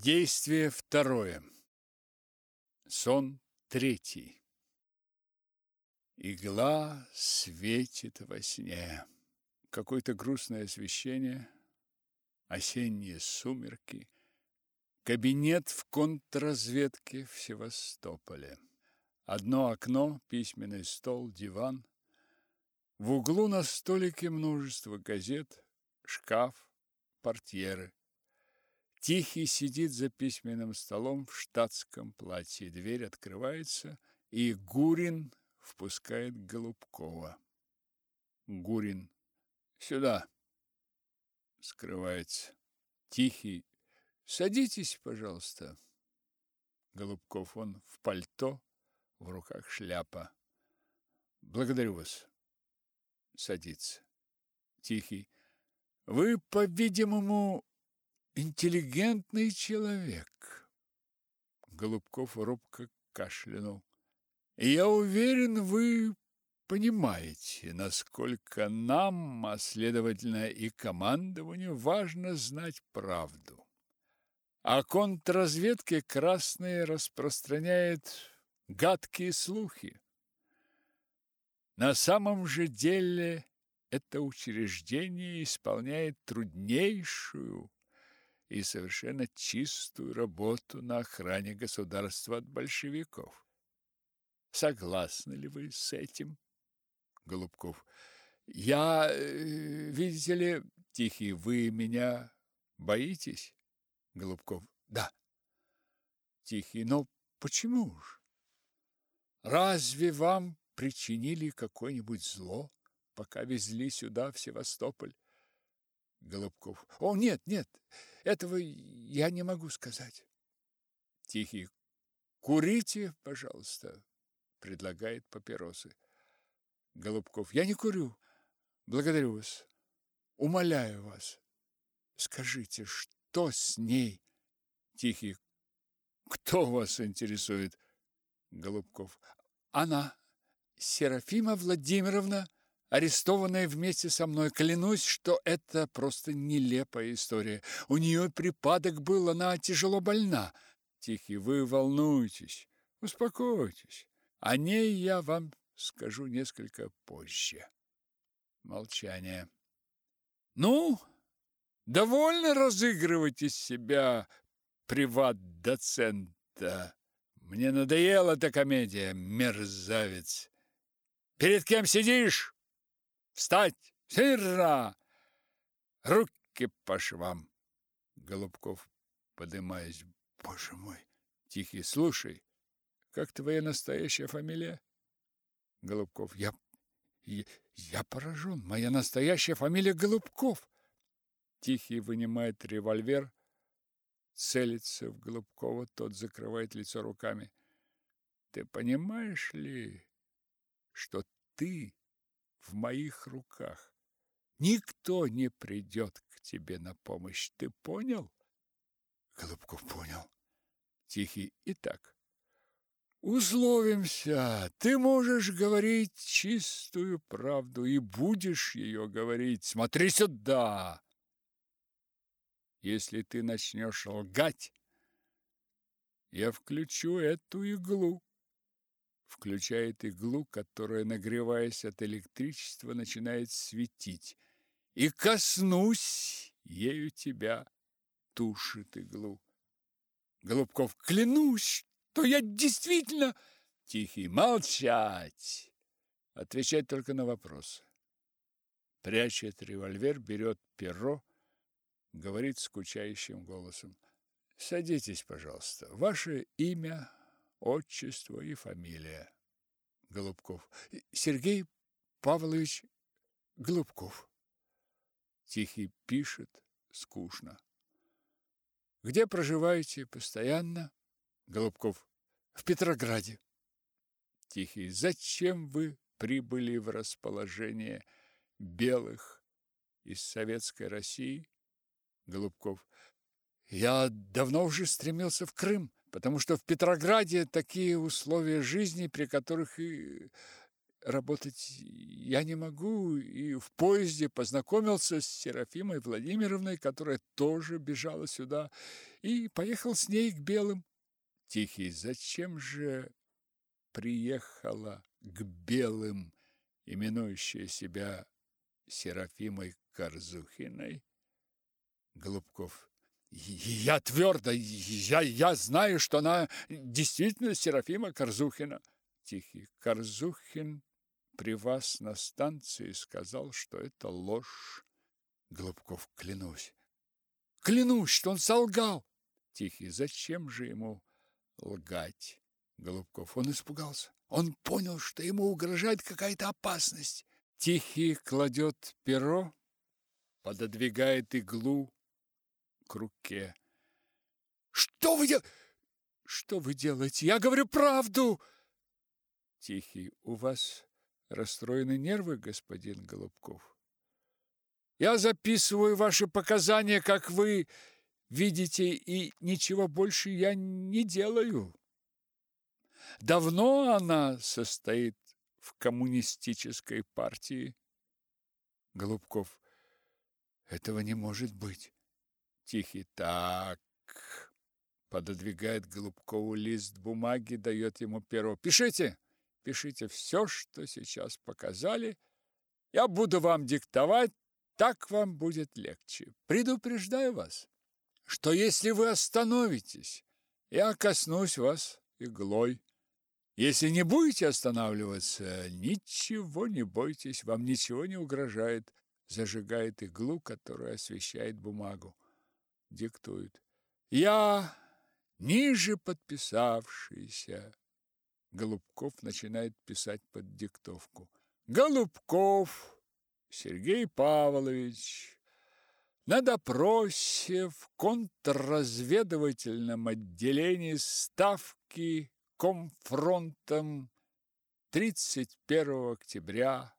Действие второе. Сон третий. Игла светит во сне. Какое-то грустное освещение, осенние сумерки, кабинет в контрразведке в Севастополе. Одно окно, письменный стол, диван. В углу на столике множество газет, шкаф, портьеры. Тихий сидит за письменным столом в штатском платье. Дверь открывается, и Гурин впускает Голубкова. Гурин. Сюда. Скрывается. Тихий. Садитесь, пожалуйста. Голубков. Он в пальто, в руках шляпа. Благодарю вас. Садится. Тихий. Вы, по-видимому, интеллигентный человек. Голубков робко кашлянул. Я уверен, вы понимаете, насколько нам, а следовательно и командованию, важно знать правду. О контрразведке красные распространяет гадкие слухи. На самом же деле это учреждение исполняет труднейшую и совершенно чистую работу на охране государства от большевиков. Согласны ли вы с этим? Голубков. Я, э, видите ли, Тихий, вы меня боитесь? Голубков. Да. Тихий. Но почему ж? Разве вам причинили какое-нибудь зло, пока везли сюда, в Севастополь? Голубков. О, нет, нет, этого я не могу сказать. Тихий. Курите, пожалуйста предлагает папиросы. Голубков. Я не курю. Благодарю вас. Умоляю вас. Скажите, что с ней? Тихий. Кто вас интересует? Голубков. Она, Серафима Владимировна, арестованная вместе со мной. Клянусь, что это просто нелепая история. У нее припадок был, она тяжело больна. Тихий, вы волнуетесь. Успокойтесь. О ней я вам скажу несколько позже. Молчание. Ну, довольно разыгрывать из себя приват-доцента. Мне надоела эта комедия, мерзавец. Перед кем сидишь? Встать! Сырра! Руки по швам. Голубков, подымаясь. Боже мой! Тихий, слушай. Как твоя настоящая фамилия? Голубков. Я я, я поражен. Моя настоящая фамилия Голубков. Тихий вынимает револьвер, целится в Голубкова, тот закрывает лицо руками. Ты понимаешь ли, что ты в моих руках? Никто не придет к тебе на помощь. Ты понял? Голубков понял. Тихий. Итак, Условимся, ты можешь говорить чистую правду и будешь ее говорить. Смотри сюда. Если ты начнешь лгать, я включу эту иглу. Включает иглу, которая, нагреваясь от электричества, начинает светить. И коснусь ею тебя, тушит иглу. Голубков, клянусь, то я действительно тихий молчать. Отвечать только на вопросы. Прячет револьвер, берет перо, говорит скучающим голосом: "Садитесь, пожалуйста. Ваше имя, отчество и фамилия". Голубков. Сергей Павлович Голубков. Тихий пишет скучно. Где проживаете постоянно? Голубков. В Петрограде. Тихий. Зачем вы прибыли в расположение белых из советской России? Голубков. Я давно уже стремился в Крым, потому что в Петрограде такие условия жизни, при которых и работать я не могу, и в поезде познакомился с Серафимой Владимировной, которая тоже бежала сюда, и поехал с ней к белым. Тихий, зачем же приехала к белым, именующая себя Серафимой Корзухиной? Голубков. Я твердо, я, я знаю, что она действительно Серафима Корзухина. Тихий. Корзухин при вас на станции сказал, что это ложь. Голубков. Клянусь. Клянусь, что он солгал. Тихий. Зачем же ему лгать? Голубков. Он испугался. Он понял, что ему угрожает какая-то опасность. Тихий кладет перо, пододвигает иглу к руке. Что вы делаете? Что вы делаете? Я говорю правду. Тихий. У вас расстроены нервы, господин Голубков? Я записываю ваши показания, как вы видите, и ничего больше я не делаю. Давно она состоит в коммунистической партии? Голубков. Этого не может быть. Тихий. Так. Пододвигает Голубкову лист бумаги, дает ему перо. Пишите. Пишите все, что сейчас показали. Я буду вам диктовать, так вам будет легче. Предупреждаю вас, что если вы остановитесь, я коснусь вас иглой. Если не будете останавливаться, ничего не бойтесь, вам ничего не угрожает. Зажигает иглу, которая освещает бумагу диктует. Я, ниже подписавшийся. Голубков начинает писать под диктовку. Голубков Сергей Павлович на допросе в контрразведывательном отделении Ставки Комфронтом 31 октября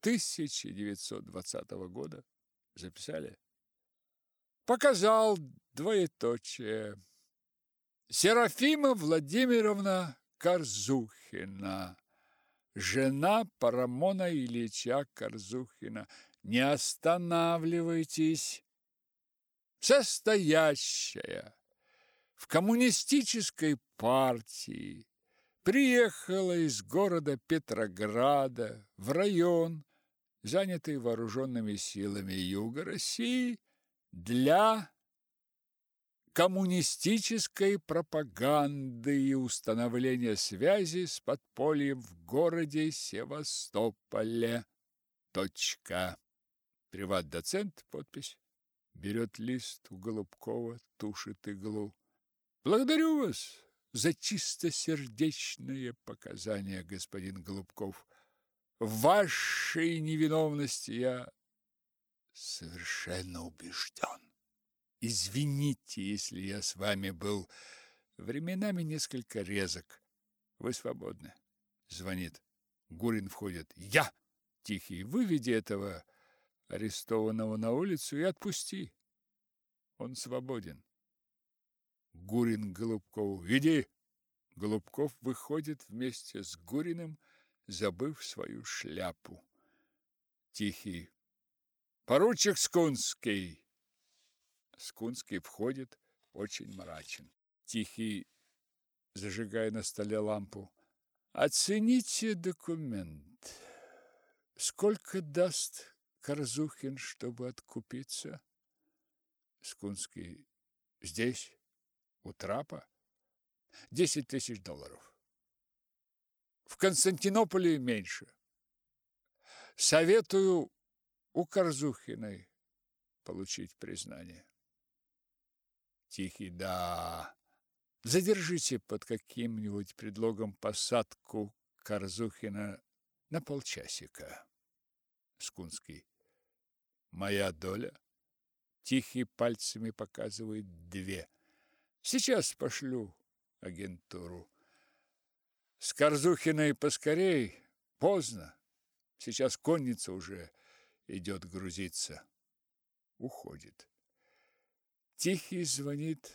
1920 года. Записали? Показал двоеточие. Серафима Владимировна Корзухина, жена Парамона Ильича Корзухина. Не останавливайтесь. Состоящая в коммунистической партии приехала из города Петрограда в район, занятый вооруженными силами Юга России, для коммунистической пропаганды и установления связи с подпольем в городе Севастополе. Точка. Приват-доцент, подпись. Берет лист у Голубкова, тушит иглу. Благодарю вас за чистосердечные показания, господин Голубков. В вашей невиновности я совершенно убежден. Извините, если я с вами был временами несколько резок. Вы свободны. Звонит. Гурин входит. Я! Тихий, выведи этого арестованного на улицу и отпусти. Он свободен. Гурин Голубкову. Веди! Голубков выходит вместе с Гуриным, забыв свою шляпу. Тихий. Поручик Скунский. Скунский входит, очень мрачен. Тихий, зажигая на столе лампу. Оцените документ. Сколько даст Корзухин, чтобы откупиться? Скунский. Здесь, у трапа? Десять тысяч долларов. В Константинополе меньше. Советую у Корзухиной получить признание. Тихий, да. Задержите под каким-нибудь предлогом посадку Корзухина на полчасика. Скунский. Моя доля. Тихий пальцами показывает две. Сейчас пошлю агентуру. С Корзухиной поскорей. Поздно. Сейчас конница уже идет грузиться. Уходит. Тихий звонит.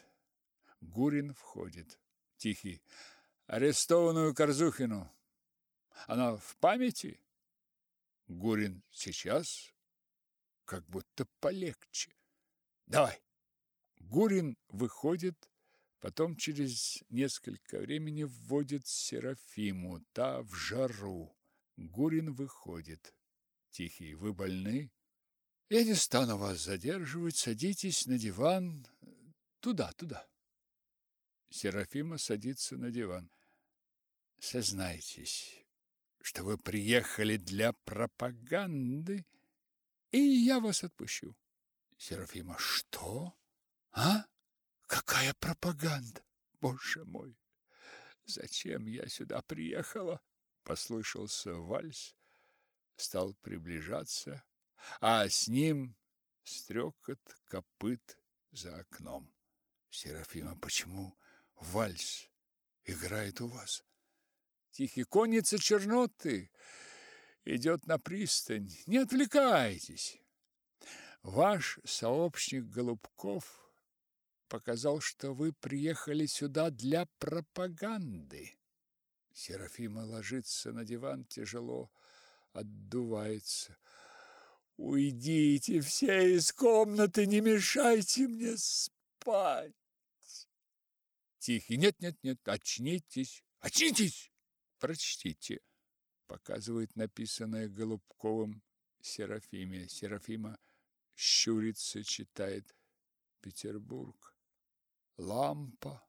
Гурин входит. Тихий. Арестованную Корзухину. Она в памяти? Гурин сейчас как будто полегче. Давай. Гурин выходит, потом через несколько времени вводит Серафиму, та в жару. Гурин выходит. Тихий, вы больны? Я не стану вас задерживать, садитесь на диван. Туда, туда. Серафима садится на диван. Сознайтесь, что вы приехали для пропаганды, и я вас отпущу. Серафима, что? А? Какая пропаганда? Боже мой! Зачем я сюда приехала? Послышался вальс, стал приближаться, а с ним стрекот копыт за окном. Серафима, почему вальс играет у вас? Тихий конница черноты идет на пристань. Не отвлекайтесь. Ваш сообщник Голубков показал, что вы приехали сюда для пропаганды. Серафима ложится на диван, тяжело отдувается. Уйдите все из комнаты, не мешайте мне спать. Тихий, нет, нет, нет, очнитесь, очнитесь. Прочтите, показывает написанное Голубковым Серафиме. Серафима щурится, читает Петербург. Лампа.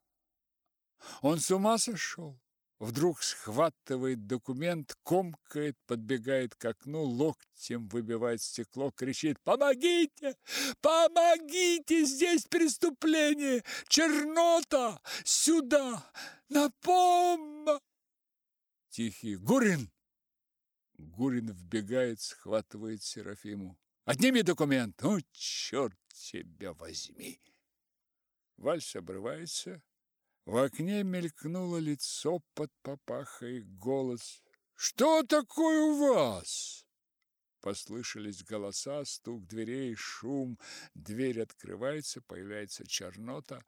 Он с ума сошел? Вдруг схватывает документ, комкает, подбегает к окну, локтем выбивает стекло, кричит «Помогите! Помогите! Здесь преступление! Чернота! Сюда! На помощь!» Тихий «Гурин!» Гурин вбегает, схватывает Серафиму. «Отними документ! Ну, черт тебя возьми!» Вальс обрывается. В окне мелькнуло лицо под папахой, голос. «Что такое у вас?» Послышались голоса, стук дверей, шум. Дверь открывается, появляется Чернота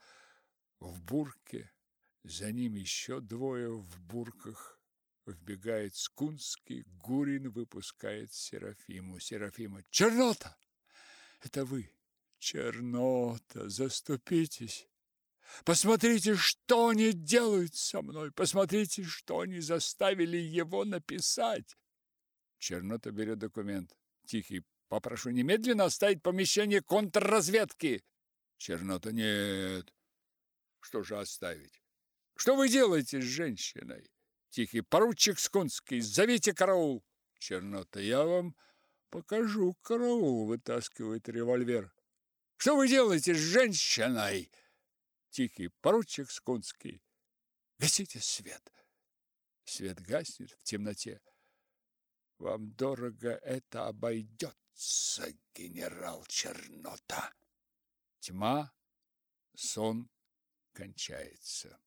в бурке. За ним еще двое в бурках. Вбегает Скунский, Гурин выпускает Серафиму. Серафима. Чернота! Это вы. Чернота, заступитесь. Посмотрите, что они делают со мной. Посмотрите, что они заставили его написать. Чернота берет документ. Тихий. Попрошу немедленно оставить помещение контрразведки. Чернота. Нет. Что же оставить? Что вы делаете с женщиной? Тихий. Поручик Скунский, зовите караул. Чернота. Я вам покажу караул. Вытаскивает револьвер. Что вы делаете с женщиной? Тихий. Поручик Скунский. Гасите свет. Свет гаснет в темноте. Вам дорого это обойдется, генерал Чернота. Тьма, сон кончается.